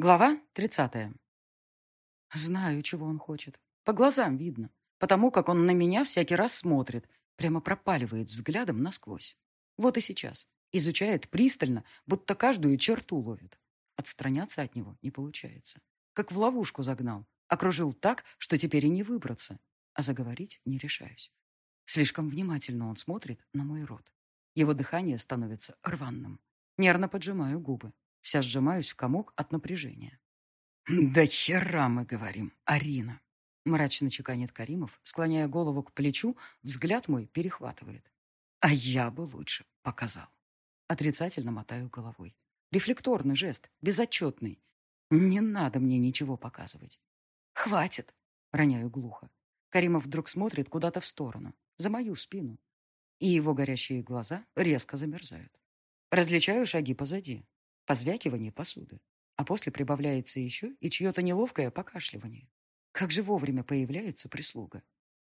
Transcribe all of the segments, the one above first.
Глава 30. Знаю, чего он хочет. По глазам видно. Потому как он на меня всякий раз смотрит. Прямо пропаливает взглядом насквозь. Вот и сейчас. Изучает пристально, будто каждую черту ловит. Отстраняться от него не получается. Как в ловушку загнал. Окружил так, что теперь и не выбраться. А заговорить не решаюсь. Слишком внимательно он смотрит на мой рот. Его дыхание становится рваным. Нервно поджимаю губы. Вся сжимаюсь в комок от напряжения. «Да хера мы говорим, Арина!» Мрачно чеканит Каримов, склоняя голову к плечу, взгляд мой перехватывает. «А я бы лучше показал». Отрицательно мотаю головой. Рефлекторный жест, безотчетный. Не надо мне ничего показывать. «Хватит!» — роняю глухо. Каримов вдруг смотрит куда-то в сторону, за мою спину. И его горящие глаза резко замерзают. Различаю шаги позади, позвякивание посуды. А после прибавляется еще и чье-то неловкое покашливание. Как же вовремя появляется прислуга.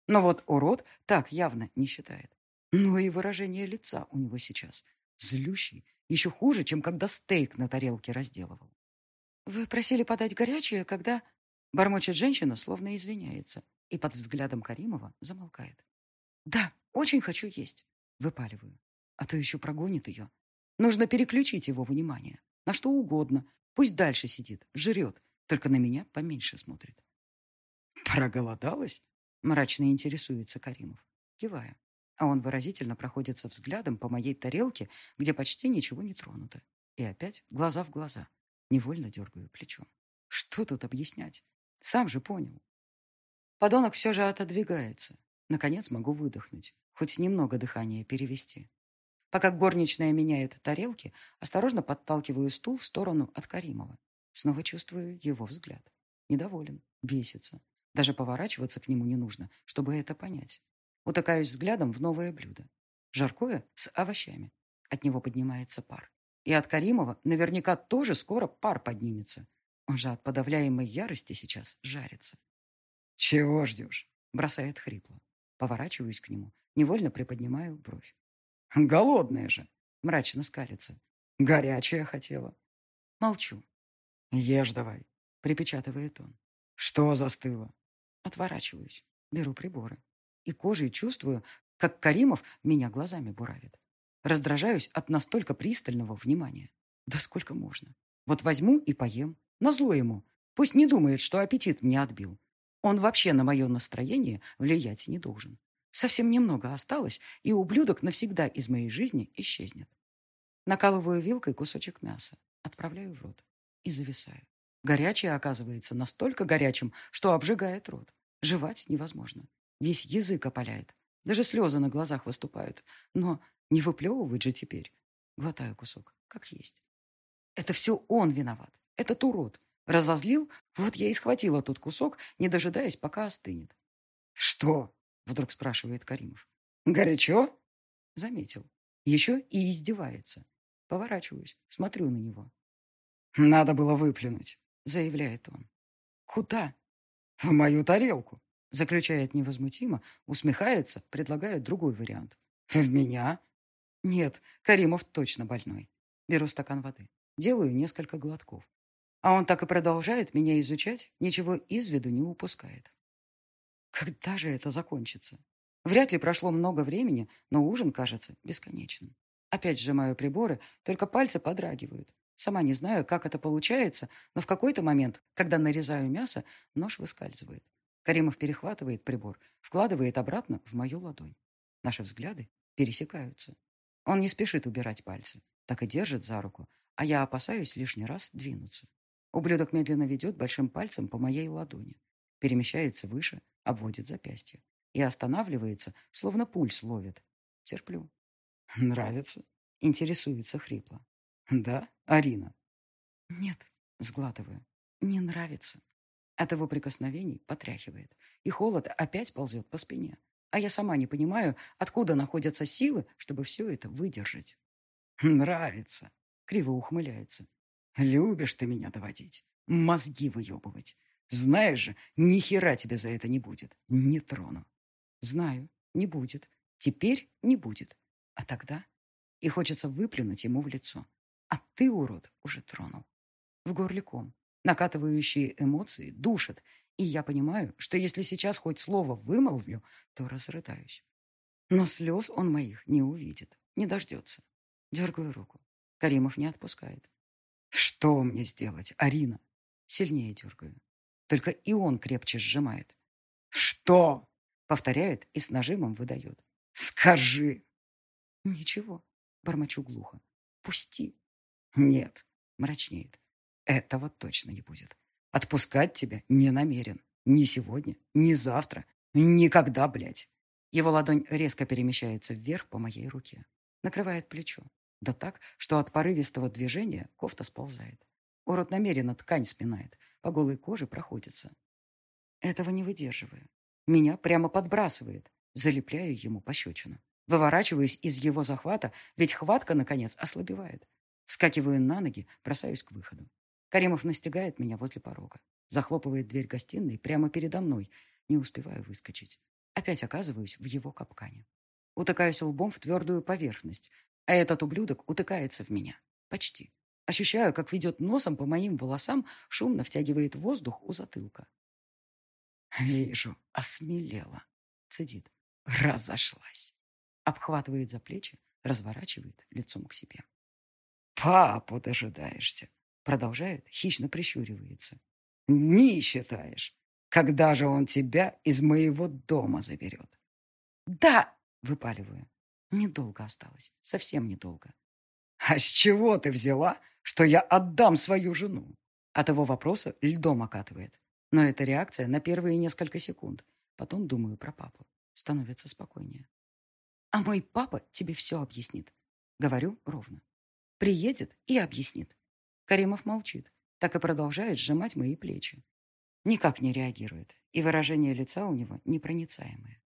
Но вот урод так явно не считает. Ну и выражение лица у него сейчас. Злющий, еще хуже, чем когда стейк на тарелке разделывал. «Вы просили подать горячее, когда...» Бормочет женщина, словно извиняется, и под взглядом Каримова замолкает. «Да, очень хочу есть», — выпаливаю. А то еще прогонит ее. Нужно переключить его внимание. На что угодно. Пусть дальше сидит, жрет. Только на меня поменьше смотрит. «Проголодалась?» — мрачно интересуется Каримов, кивая. А он выразительно проходится взглядом по моей тарелке, где почти ничего не тронуто. И опять глаза в глаза. Невольно дергаю плечом. Что тут объяснять? Сам же понял. Подонок все же отодвигается. Наконец могу выдохнуть. Хоть немного дыхания перевести. Пока горничная меняет тарелки, осторожно подталкиваю стул в сторону от Каримова. Снова чувствую его взгляд. Недоволен, бесится. Даже поворачиваться к нему не нужно, чтобы это понять. Утыкаюсь взглядом в новое блюдо. Жаркое с овощами. От него поднимается пар. И от Каримова наверняка тоже скоро пар поднимется. Он же от подавляемой ярости сейчас жарится. «Чего ждешь?» — бросает хрипло. Поворачиваюсь к нему, невольно приподнимаю бровь. Голодная же, мрачно скалится. Горячая хотела. Молчу. Ешь давай, припечатывает он. Что застыло? Отворачиваюсь, беру приборы. И кожей чувствую, как Каримов меня глазами буравит. Раздражаюсь от настолько пристального внимания. Да сколько можно? Вот возьму и поем. Назло ему. Пусть не думает, что аппетит мне отбил. Он вообще на мое настроение влиять не должен. Совсем немного осталось, и ублюдок навсегда из моей жизни исчезнет. Накалываю вилкой кусочек мяса, отправляю в рот и зависаю. Горячее оказывается настолько горячим, что обжигает рот. Жевать невозможно. Весь язык опаляет. Даже слезы на глазах выступают. Но не выплевывать же теперь. Глотаю кусок, как есть. Это все он виноват. Этот урод. Разозлил, вот я и схватила тот кусок, не дожидаясь, пока остынет. «Что?» Вдруг спрашивает Каримов. Горячо? Заметил. Еще и издевается. Поворачиваюсь, смотрю на него. Надо было выплюнуть, заявляет он. Куда? В мою тарелку. Заключает невозмутимо, усмехается, предлагает другой вариант. В меня? Нет, Каримов точно больной. Беру стакан воды. Делаю несколько глотков. А он так и продолжает меня изучать, ничего из виду не упускает. Когда же это закончится? Вряд ли прошло много времени, но ужин кажется бесконечным. Опять сжимаю приборы, только пальцы подрагивают. Сама не знаю, как это получается, но в какой-то момент, когда нарезаю мясо, нож выскальзывает. Каримов перехватывает прибор, вкладывает обратно в мою ладонь. Наши взгляды пересекаются. Он не спешит убирать пальцы, так и держит за руку, а я опасаюсь лишний раз двинуться. Ублюдок медленно ведет большим пальцем по моей ладони, перемещается выше, обводит запястье и останавливается, словно пульс ловит. Терплю. Нравится? Интересуется хрипло. Да, Арина? Нет, сглатываю. Не нравится. От его прикосновений потряхивает, и холод опять ползет по спине. А я сама не понимаю, откуда находятся силы, чтобы все это выдержать. «Нравится», — криво ухмыляется. «Любишь ты меня доводить, мозги выебывать. Знаешь же, ни хера тебе за это не будет. Не трону. Знаю, не будет. Теперь не будет. А тогда? И хочется выплюнуть ему в лицо. А ты, урод, уже тронул. В горле ком. Накатывающие эмоции душат, и я понимаю, что если сейчас хоть слово вымолвлю, то разрыдаюсь. Но слез он моих не увидит, не дождется. Дергаю руку. Каримов не отпускает. Что мне сделать, Арина? Сильнее дергаю. Только и он крепче сжимает. Что? Повторяет и с нажимом выдает. Скажи. Ничего, бормочу глухо. Пусти. Нет, мрачнеет. Этого точно не будет. Отпускать тебя не намерен. Ни сегодня, ни завтра. Никогда, блядь. Его ладонь резко перемещается вверх по моей руке. Накрывает плечо. Да так, что от порывистого движения кофта сползает. Урод намеренно ткань сминает, по голой коже проходится. Этого не выдерживаю. Меня прямо подбрасывает. Залепляю ему пощечину. Выворачиваюсь из его захвата, ведь хватка, наконец, ослабевает. Вскакиваю на ноги, бросаюсь к выходу. Каримов настигает меня возле порога. Захлопывает дверь гостиной прямо передо мной. Не успеваю выскочить. Опять оказываюсь в его капкане. Утыкаюсь лбом в твердую поверхность, а этот ублюдок утыкается в меня. Почти. Ощущаю, как ведет носом по моим волосам, шумно втягивает воздух у затылка. «Вижу, осмелела», — цедит. «Разошлась». Обхватывает за плечи, разворачивает лицом к себе. «Папу дожидаешься», — продолжает, хищно прищуривается. «Не считаешь. Когда же он тебя из моего дома заберет?» «Да!» — выпаливаю. Недолго осталось, совсем недолго. «А с чего ты взяла, что я отдам свою жену?» От его вопроса льдом окатывает. Но это реакция на первые несколько секунд. Потом думаю про папу. Становится спокойнее. «А мой папа тебе все объяснит». Говорю ровно. «Приедет и объяснит». Каримов молчит, так и продолжает сжимать мои плечи. Никак не реагирует, и выражение лица у него непроницаемое.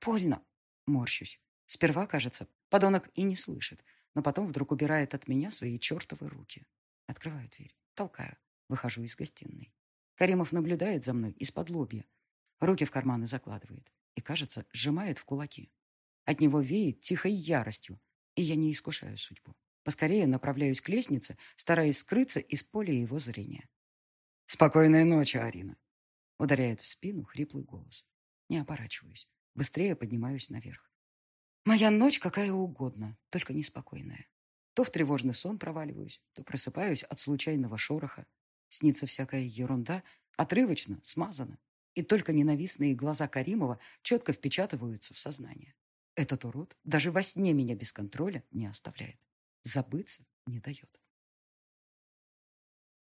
«Больно!» — морщусь. Сперва, кажется, подонок и не слышит, но потом вдруг убирает от меня свои чертовы руки. Открываю дверь, толкаю, выхожу из гостиной. Каримов наблюдает за мной из-под лобья. Руки в карманы закладывает и, кажется, сжимает в кулаки. От него веет тихой яростью, и я не искушаю судьбу. Поскорее направляюсь к лестнице, стараясь скрыться из поля его зрения. «Спокойной ночи, Арина!» Ударяет в спину хриплый голос. Не оборачиваюсь. Быстрее поднимаюсь наверх. Моя ночь какая угодно, только неспокойная. То в тревожный сон проваливаюсь, то просыпаюсь от случайного шороха. Снится всякая ерунда, отрывочно, смазано. И только ненавистные глаза Каримова четко впечатываются в сознание. Этот урод даже во сне меня без контроля не оставляет. Забыться не дает.